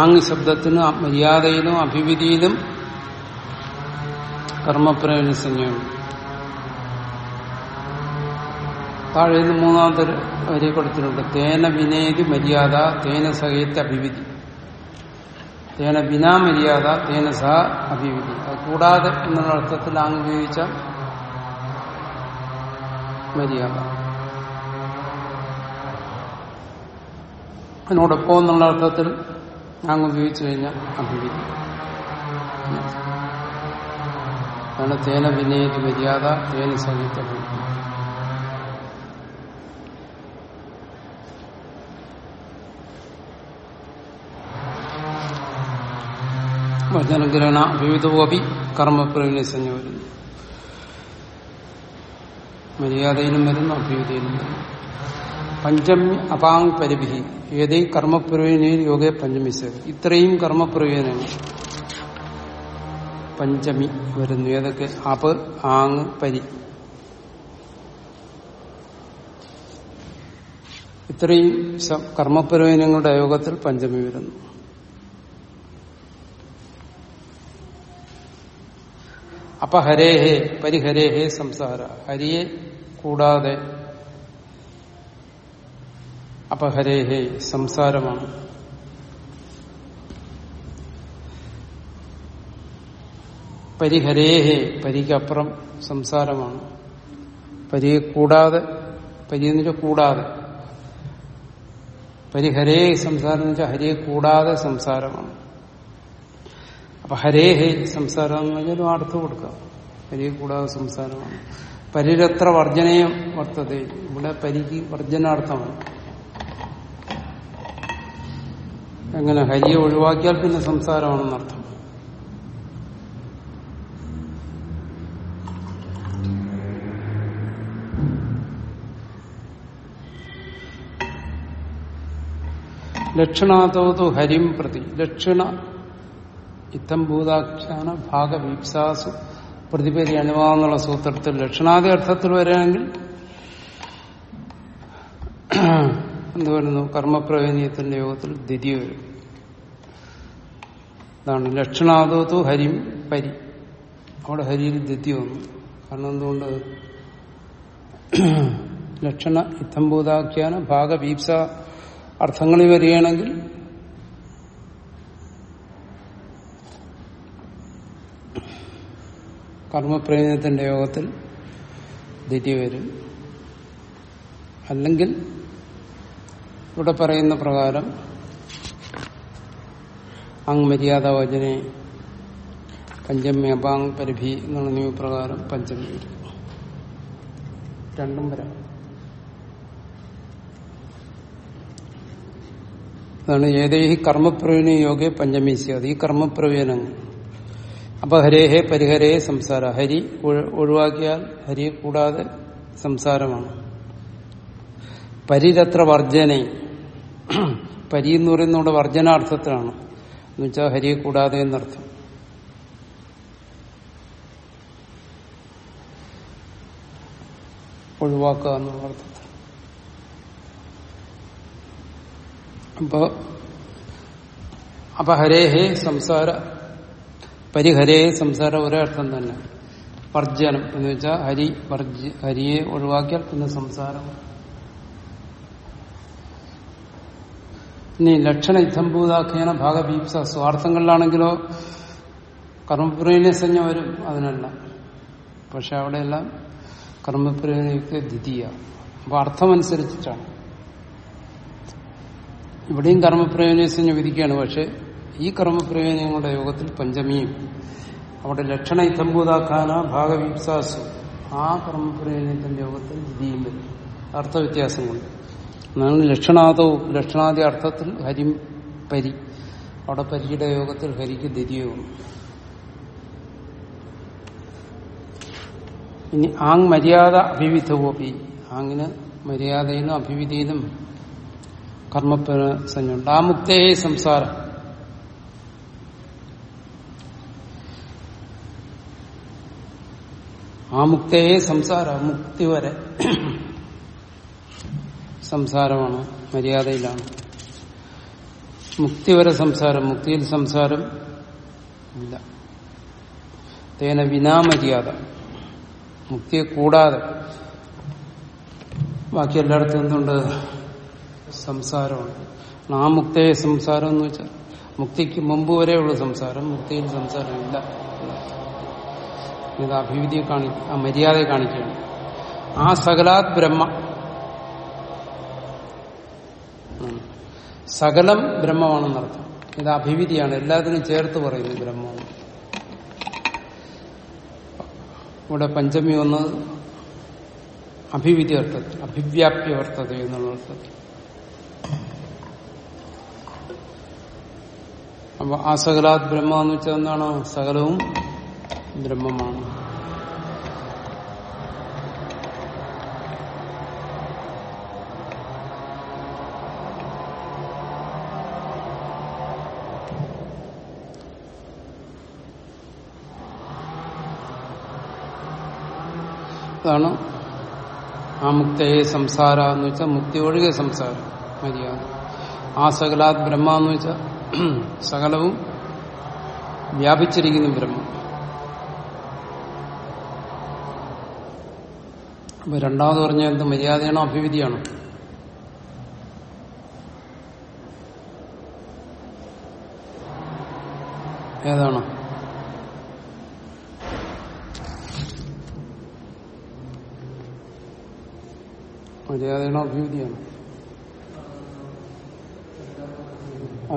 ആങ് ശബ്ദത്തിന് മര്യാദയിലും അഭിവിധിയിലും കർമ്മപ്രേരണ സംജ്ഞയാണ് താഴെ നിന്ന് മൂന്നാമത്തെ വരി കൊടുത്തിട്ടുണ്ട്. തേന വിനേതി മര്യാദ തേന സഹയത്തെ അഭിവിധി. തേന ബിനാ മര്യാദ തേന സഹ അഭിവിധി. അത് കൂടാതെ എന്നുള്ള അർത്ഥത്തിൽ ആങ് ഉപയോഗിച്ച മര്യാദ. അതിനോടൊപ്പം എന്നുള്ള അർത്ഥത്തിൽ അങ്ങ് ഉപയോഗിച്ചു കഴിഞ്ഞാൽ അഭിവിധി തേന വിനയത് മര്യാദ തേന സഹിത വചനഗ്രഹണ വിവിധോപി കർമ്മപ്രവിനെ വരുന്നു മര്യാദയിലും വരുന്നു അഭിവൃദ്ധിയിലും വരുന്നു. പഞ്ചമി അപാങ് പരിഭി ഏതേ കർമ്മപ്രവീണയിൽ യോഗ പഞ്ചമി സേവ ഇത്രയും കർമ്മപ്രവീണങ്ങൾ പഞ്ചമി വരുന്നു. ഏതൊക്കെ? അപ് ആങ് പരി. ഇത്രയും കർമ്മപ്രവീനങ്ങളുടെ യോഗത്തിൽ പഞ്ചമി വരുന്നു. അപ്പൊ ഹരേഹേ പരിഹരേഹേ സംസാര. ഹരിയെ കൂടാതെ അപഹരേഹേ സംസാരമാണ് പരിഹരേഹേ പരിക്കപ്പുറം സംസാരമാണ്. പരിയെ കൂടാതെ പരി കൂടാതെ. പരിഹരേ സംസാരം എന്ന് വെച്ചാൽ ഹരിയെ കൂടാതെ സംസാരമാണ്. അപ്പൊ ഹരേ ഹേ സംസാരം എന്ന് പറഞ്ഞാൽ അർത്ഥം കൊടുക്കാം. ഹരിയെ കൂടാതെ സംസാരമാണ്. പരിരത്ര വർജനയും വർത്തത. ഇവിടെ പരിക്ക് വർജനാർത്ഥമാണ് എങ്ങനെ ഹരിയെ ഒഴിവാക്കിയാൽ പിന്നെ സംസാരമാണെന്നർത്ഥം ലക്ഷണാതോതു ഹരിം പ്രതി. ലക്ഷണ ഇത്തം ഭൂതാഖ്യാന ഭാഗവീപ്സാസു പ്രതിപേരി അനുവാദം സൂത്രത്തിൽ ലക്ഷണാദി അർത്ഥത്തിൽ വരികയാണെങ്കിൽ എന്ത് വരുന്നു കർമ്മപ്രവേനീയത്തിന്റെ യോഗത്തിൽ ദ്വിതീയ വരും. അതാണ് ലക്ഷണാദോത്തു ഹരിം പരി. അവിടെ ഹരിയിൽ ദ്വിതീയ വന്നു. കാരണം എന്തുകൊണ്ട്? ലക്ഷണ ഇത്തംഭൂതാഖ്യാന ഭാഗവീപ്സ അർത്ഥങ്ങളിൽ വരികയാണെങ്കിൽ കർമ്മപ്രേമത്തിന്റെ യോഗത്തിൽ ദ്വിതീയ വരും. അല്ലെങ്കിൽ ഇവിടെ പറയുന്ന പ്രകാരം അങ് മര്യാദ വചനെ പഞ്ചമി അപാങ് പരിഭി എന്നുള്ള നിയമപ്രകാരം പഞ്ചമി രണ്ടും വരാം. അതാണ് ഏതേഹി കർമ്മപ്രവീണ യോഗെ പഞ്ചമി അത് ഈ കർമ്മപ്രവീണങ്ങൾ അപ്പൊ ഹരേഹെ പരിഹരേ സംസാര. ഹരി ഒഴി- ഒഴിവാക്കിയാൽ ഹരി കൂടാതെ സംസാരമാണ്. പരിരത്ര വർജനെ പരി എന്ന് പറയുന്ന ഇവിടെ വർജനാർത്ഥത്തിലാണ് എന്നുവെച്ചാൽ ഹരിയെ കൂടാതെ എന്നർത്ഥം. ഒഴിവാക്കുക എന്നുള്ള അർത്ഥത്തിൽ. അപ്പൊ അപ്പൊ ഹരേഹേ സംസാര പരിഹരേ സംസാര ഒരേ അർത്ഥം തന്നെ. വർജനം എന്ന് വെച്ചാൽ ഹരി വർജ ഹരിയെ ഒഴിവാക്കിയാൽ പിന്നെ സംസാരം. ഇനി ലക്ഷണ ഇത്തംഭൂതാഖ്യാന ഭാഗഭീപ്സ സ്വാർത്ഥങ്ങളിലാണെങ്കിലോ കർമ്മപ്രേണസഞ്ജ വരും അതിനല്ല. പക്ഷെ അവിടെയെല്ലാം കർമ്മപ്രേണയ്ക്ക് ദ്വിതീയ. അപ്പൊ അർത്ഥമനുസരിച്ചിട്ടാണ്. ഇവിടെയും കർമ്മപ്രയോജനസഞ്ജ വിധിക്കുകയാണ്. പക്ഷെ ഈ കർമ്മപ്രയോജനങ്ങളുടെ യോഗത്തിൽ പഞ്ചമിയും. അവിടെ ലക്ഷണ ഇത്തംഭൂതാക്കാന ഭാഗവീപ്സാസു ആ കർമ്മപ്രയോജനത്തിന്റെ യോഗത്തിൽ ദ്വിതീയം വരും. അർത്ഥവ്യത്യാസം കൊണ്ട്. അതാണ് ലക്ഷണാദവും ലക്ഷണാദി അർത്ഥത്തിൽ ഹരി പരി. അവിടെ പരിയുടെ യോഗത്തിൽ ഹരിക്ക് ദ്വിതീയവും ഇനി ആങ് മര്യാദ അഭിവിധവോപി. ആങ്ങിന് മര്യാദയിലും അഭിവിധിയിലും കർമ്മപ്രസഞ്ഞുണ്ട് ആ മുക്തേ സംസാരം. ആ മുക്തേ സംസാര മുക്തി വരെ. സംസാരമാണ് മര്യാദയിലാണ്. മുക്തി വരെ സംസാരം മുക്തിയിൽ സംസാരം ഇല്ല. തേന വിനാമര്യാദ മുക്തിയെ കൂടാതെ. ബാക്കി എല്ലായിടത്തും എന്തുണ്ട്? സംസാരമാണ്. ആ മുക്തയെ സംസാരം എന്ന് വെച്ചാൽ മുക്തിക്ക് മുമ്പ് വരെയുള്ള സംസാരം മുക്തിയിൽ സംസാരമില്ല ഇത് അഭിവിധിയെ കാണി ആ മര്യാദയെ കാണിക്കുകയാണ്. ആ സകലാത് ബ്രഹ്മ ഉം. സകലം ബ്രഹ്മമാണെന്നർത്ഥം ഇത് അഭിവിധിയാണ്. എല്ലാത്തിനും ചേർത്ത് പറയുന്നു ബ്രഹ്മം. ഇവിടെ പഞ്ചമി ഒന്ന് അഭിവിധി അർത്ഥത്തിൽ അഭിവ്യാപ്യ വർത്തത എന്നുള്ള അർത്ഥത്തിൽ. അപ്പൊ ആ സകലാത് ബ്രഹ്മ എന്ന് വെച്ചാൽ എന്താണ്? സകലവും ബ്രഹ്മമാണ്. അതാണ് ആ മുക്തയെ സംസാര എന്ന് വെച്ചാൽ മുക്തി ഒഴികെ സംസാരം മര്യാദ. ആ സകലാത് ബ്രഹ്മ എന്ന് വെച്ചാൽ സകലവും വ്യാപിച്ചിരിക്കുന്ന ബ്രഹ്മ. അപ്പൊ രണ്ടാമത് പറഞ്ഞ എന്ത്? മര്യാദയാണോ അഭിവിധിയാണോ? ഏതാണ്? മര്യാദയാണോ അഭിവൃദ്ധിയാണ്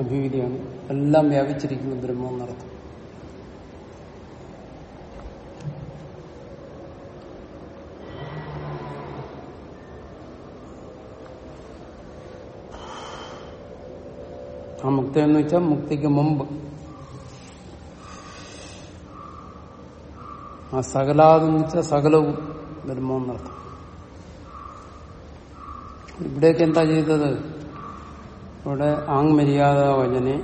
അഭിവൃദ്ധിയാണ് എല്ലാം വ്യാപിച്ചിരിക്കുന്ന ബ്രഹ്മം എന്നർത്ഥം ആ മുക്തി എന്ന് വെച്ചാൽ മുക്തിക്ക് മുമ്പ്. ആ സകലാതെന്ന് വെച്ചാൽ സകലവും ബ്രഹ്മം എന്നർത്ഥം ഇവിടേക്ക് എന്താ ചെയ്തത്? ഇവിടെ ആങ് മര്യാദ വചനെ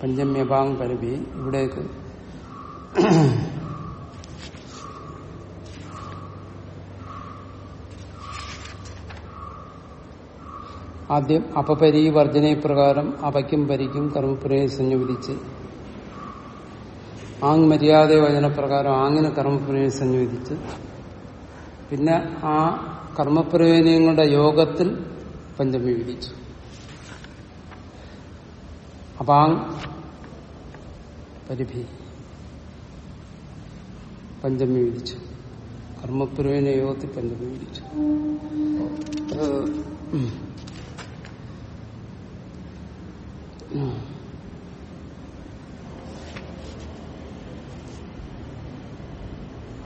പഞ്ചമ്യപാങ് പരവി ഇവിടേക്ക്. ആദ്യം അപപരി വർജനപ്രകാരം അപയ്ക്കും പരിക്കും കർമ്മപുരയെ സംയോജിച്ച് ആങ് മര്യാദ വചനപ്രകാരം ആങ്ങിന് കർമ്മപുരയെ സംയോജിച്ച് പിന്നെ ആ കർമ്മപ്രയോജനങ്ങളുടെ യോഗത്തിൽ പഞ്ചമി വിധിച്ചു. അപാങ് പരിഭി പഞ്ചമി വിധിച്ചു. കർമ്മപ്രയോജന യോഗത്തിൽ പഞ്ചമി വിധിച്ചു.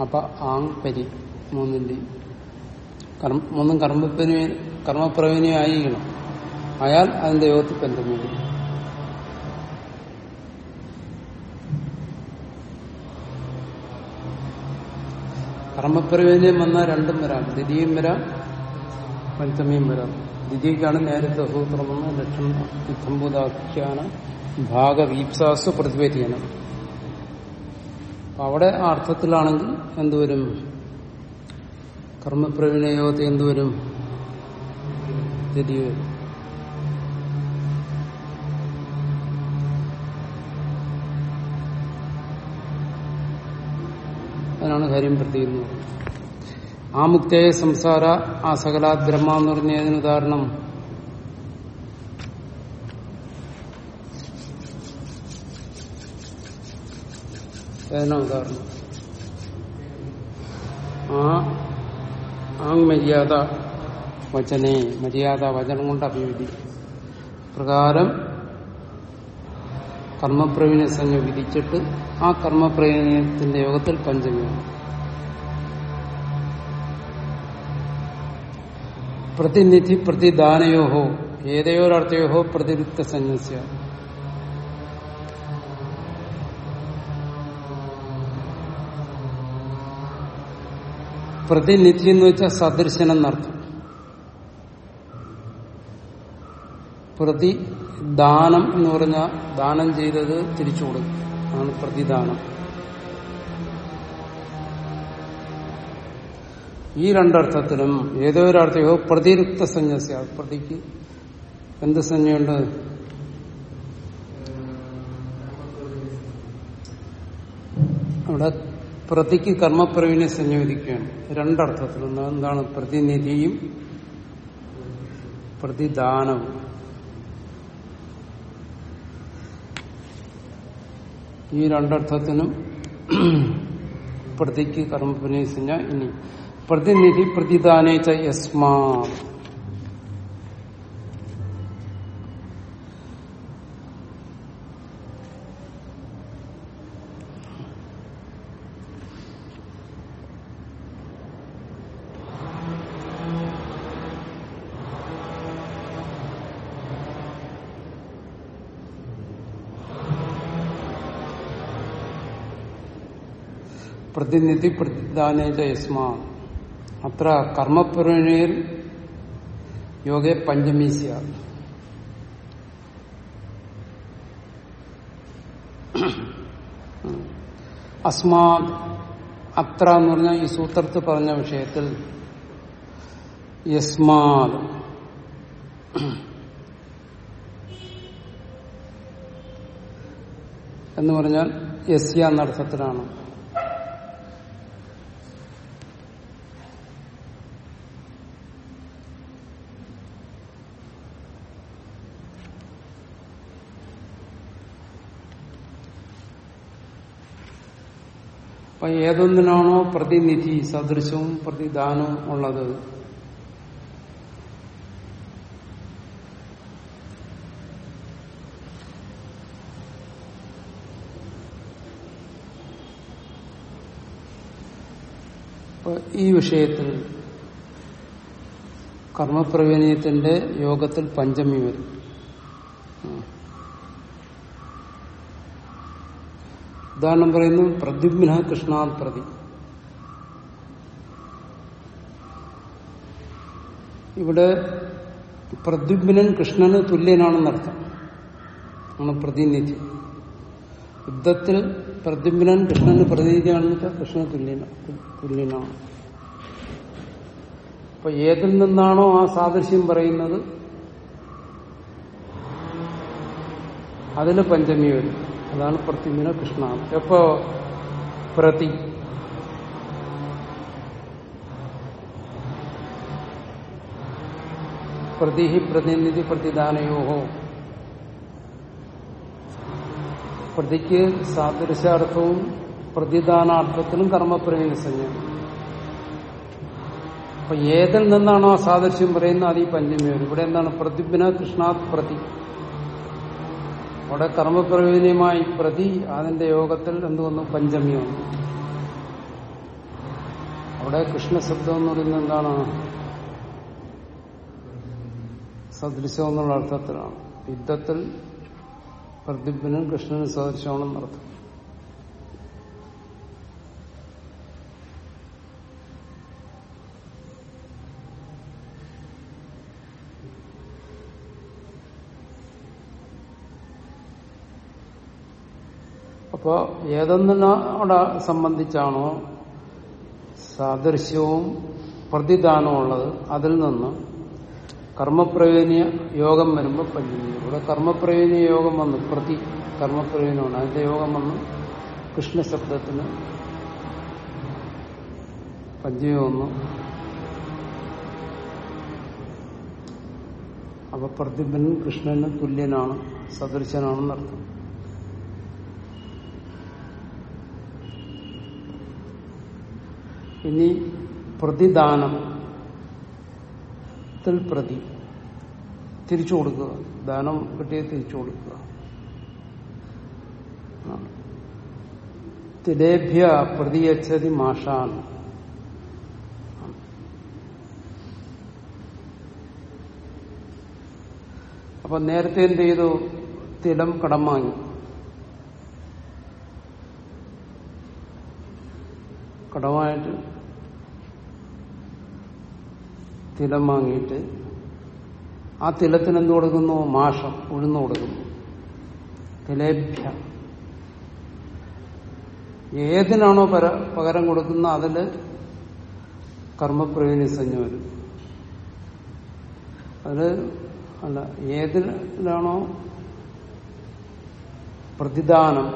അപ്പൊ ആങ് പരി മൂന്നിന്റെയും കർമ്മ മൂന്നും കർമ്മപ്രവി കർമ്മപ്രവീണിയായിരിക്കണം. അയാൾ അതിന്റെ യോഗത്തിൽ ബന്ധമില്ല കർമ്മപ്രവീണ്യം വന്നാൽ രണ്ടും വരാം. ദ്വിതീയം വരാം പഞ്ചമിയും വരാം. ദ്വിതീയക്കാണ് നേരത്തെ സൂത്രമെന്ന് ലക്ഷണം യുദ്ധംബുദാഖ്യാന ഭാഗവീപ്സാസ് പ്രതിപരിക്കണം അവിടെ ആ അർത്ഥത്തിലാണെങ്കിൽ എന്തുവരും കർമ്മപ്രവീണയോഗത്തിൽ എന്തുവരും വരും അതിനാണ് കാര്യം പ്രത്യേകിക്കുന്നത്. ആ മുക്തയെ സംസാര ആ സകലാ ബ്രഹ്മ എന്ന് പറഞ്ഞതിന് ഉദാഹരണം? ഉദാഹരണം? ആ ആങ് മര്യാദ വചനെ. മര്യാദ വചനം കൊണ്ട് അഭിവിധി പ്രകാരം കർമ്മപ്രവീണ സംഖ്യ വിധിച്ചിട്ട് ആ കർമ്മപ്രവീണത്തിന്റെ യോഗത്തിൽ പഞ്ചമിയാണ് പ്രതിനിധി പ്രതിദാനയോഹോ. ഏതയോരർത്ഥയോഹോ പ്രതിരുക്ത സന്യസ്യ പ്രതിനിധി എന്ന് വെച്ചാൽ സദൃശനം എന്നർത്ഥം പ്രതിദാനം എന്ന് പറഞ്ഞാൽ ദാനം ചെയ്തത് തിരിച്ചു കൊടുക്കും. ആണ് പ്രതിദാനം. ഈ രണ്ടർത്ഥത്തിലും ഏതോ ഒരർത്ഥയോ പ്രതിരുക്ത സന്യാസി പ്രതിക്ക് എന്ത് സഞ്ജയുണ്ട് അവിടെ പ്രതിക്ക് കർമ്മപ്രവീണെ സംയോജിക്കുകയാണ് രണ്ടർത്ഥത്തിലും എന്താണ് പ്രതിനിധിയും പ്രതിദാനവും. ഈ രണ്ടർത്ഥത്തിനും പ്രതിക്ക് കർമ്മപ്രവീണ ഇനി പ്രതിനിധി പ്രതിദാനേച്ച യസ്മാ പ്രതിനിധി പ്രതിദാനേച്ച യസ്മാ അത്ര കർമ്മപുരണിയിൽ യോഗെ പഞ്ചമീസ്യ. അസ്മാ അത്ര എന്ന് പറഞ്ഞ ഈ സൂത്രത്തിൽ പറഞ്ഞ വിഷയത്തിൽ യസ്മാ എന്ന് പറഞ്ഞാൽ യസ്യ എന്നർത്ഥത്തിലാണ്. അപ്പൊ ഏതൊന്നിനാണോ പ്രതിനിധി സദൃശവും പ്രതിദാനവും ഉള്ളത്? ഈ വിഷയത്തിൽ കർമ്മപ്രവീണയത്തിന്റെ യോഗത്തിൽ പഞ്ചമി വരും. ഉദാഹരണം പറയുന്നു പ്രദ്യുമ്ന കൃഷ്ണാത് പ്രതി. ഇവിടെ പ്രദ്യുമ്നൻ കൃഷ്ണന് തുല്യനാണെന്നർത്ഥം ആണ് പ്രതിനിധി യുദ്ധത്തിൽ പ്രദ്യുമ്നൻ കൃഷ്ണന് പ്രതിനിധിയാണെന്ന് വെച്ചാൽ കൃഷ്ണന് തുല്യന തുല്യനാണ്. അപ്പൊ ഏതിൽ നിന്നാണോ ആ സാദൃശ്യം പറയുന്നത്? അതിന് പഞ്ചമി വരും. അതാണ് പ്രത്യുമ്ന കൃഷ്ണ. എപ്പോ? പ്രതി. പ്രതിഹി പ്രതിനിധി പ്രതിദാനയോഹോ. പ്രതിക്ക് സാദൃശ്യാർത്ഥവും പ്രതിദാനാർത്ഥത്തിനും കർമ്മപ്രവീണ സംജ്ഞ അപ്പൊ ഏതിൽ നിന്നാണോ ആ സാദൃശ്യം പറയുന്നത്? അത് ഈ പഞ്ചമി ഇവിടെ എന്താണ്? പ്രതിബിന കൃഷ്ണാത് പ്രതി. അവിടെ കർമ്മപ്രവീണ്യമായി പ്രതി അതിന്റെ യോഗത്തിൽ എന്തുവന്നു? പഞ്ചമി വന്നു. അവിടെ കൃഷ്ണശബ്ദം എന്ന് പറയുന്നത് എന്താണ്? സദൃശം എന്നുള്ള അർത്ഥത്തിലാണ്. യുദ്ധത്തിൽ പ്രതിബിനും കൃഷ്ണനും സദൃശമാണെന്ന് അപ്പോ ഏതൊന്നിനോടെ സംബന്ധിച്ചാണോ സാദൃശ്യവും പ്രതിദാനവും ഉള്ളത് അതിൽ നിന്ന് കർമ്മപ്രയോജന യോഗം വരുമ്പോൾ പഞ്ചമി ഇവിടെ കർമ്മപ്രയോജന യോഗം വന്നു. പ്രതി കർമ്മപ്രയോജനമാണ്. അതിന്റെ യോഗം വന്നു. കൃഷ്ണശബ്ദത്തിന് പഞ്ചമി വന്നു. അപ്പൊ പ്രതിബൻ കൃഷ്ണന് തുല്യനാണ് സദൃശനാണെന്നർത്ഥം. ഇനി പ്രതിദാനം. ത്തിൽ പ്രതി. തിരിച്ചു കൊടുക്കുക. ദാനം കിട്ടിയ തിരിച്ചു കൊടുക്കുക. തിലേഭ്യ പ്രതിയച്ചതി മാഷാൻ. അപ്പൊ നേരത്തെ എന്ത് ചെയ്തു? തിലം കടം വാങ്ങി. കടമായിട്ട് തിലം വാങ്ങിയിട്ട് ആ തിലത്തിന് എന്ത് കൊടുക്കുന്നു? മാഷം ഉഴുന്നു കൊടുക്കുന്നു. തിലേഭ്യ. ഏതിനാണോ പര പകരം കൊടുക്കുന്ന അതിൽ കർമ്മപ്രയോജനസഞ്ജ വരും. അതിൽ അല്ല ഏതിലാണോ പ്രതിദാനം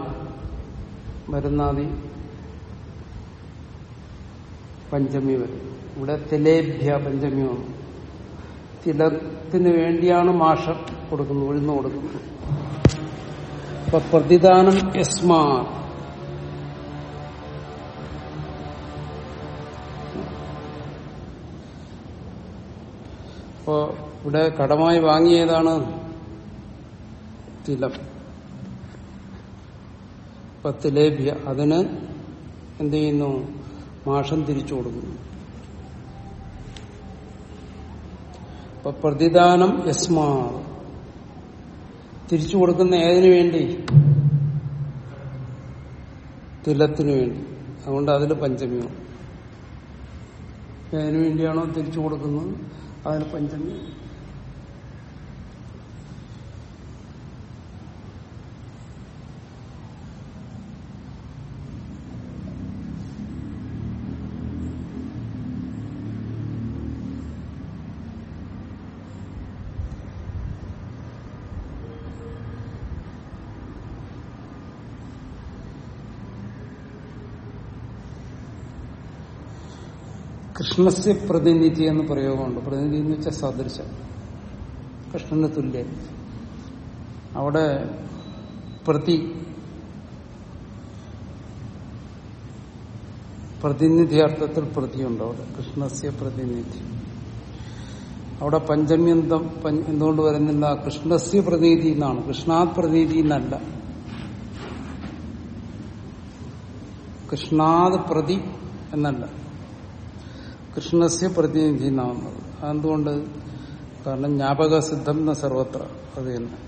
വരുന്നാതി പഞ്ചമി വരും ഇവിടെ തിലേഭ്യ പഞ്ചമി വന്നു തിലത്തിന് വേണ്ടിയാണ് മാഷ കൊടുക്കുന്നത് ഉഴുന്ന് കൊടുക്കുന്നത്. അപ്പൊ പ്രതിദാനം യസ്മാ അപ്പോ ഇവിടെ കടമായി വാങ്ങിയതാണ് തിലം. അപ്പൊ തിലേഭ്യ അതിന് എന്ത് ചെയ്യുന്നു? മാഷം തിരിച്ചു കൊടുക്കുന്നു. അപ്പൊ പ്രതിദാനം യസ്മാ തിരിച്ചു കൊടുക്കുന്ന ഏതിനു വേണ്ടി? തിലത്തിനു വേണ്ടി. അതുകൊണ്ട് അതിൽ പഞ്ചമിയാണ് ഏതിനു വേണ്ടിയാണോ തിരിച്ചു കൊടുക്കുന്നത്? അതിന് പഞ്ചമി കൃഷ്ണസ്യ പ്രതിനിധി എന്ന് പ്രയോഗമുണ്ട്. പ്രതിനിധി എന്ന് വെച്ചാൽ സദൃശം കൃഷ്ണന് തുല്യൻ. അവിടെ പ്രതി പ്രതിനിധി അർത്ഥത്തിൽ പ്രതിയുണ്ട് അവിടെ. കൃഷ്ണസ്യ പ്രതിനിധി. അവിടെ പഞ്ചമ്യന്തം പഞ്ച- എന്തുകൊണ്ട് വരുന്നില്ല? കൃഷ്ണസ്യ പ്രതിനിധി എന്നാണ്. കൃഷ്ണാത് പ്രതിനിധി എന്നല്ല. കൃഷ്ണാത് പ്രതി എന്നല്ല. കൃഷ്ണസ്യ പ്രതിനിധി എന്നാവുന്നത് അതെന്തുകൊണ്ട് കാരണം ജ്ഞാപക സിദ്ധം എന്ന സർവത്ര. അത് തന്നെ.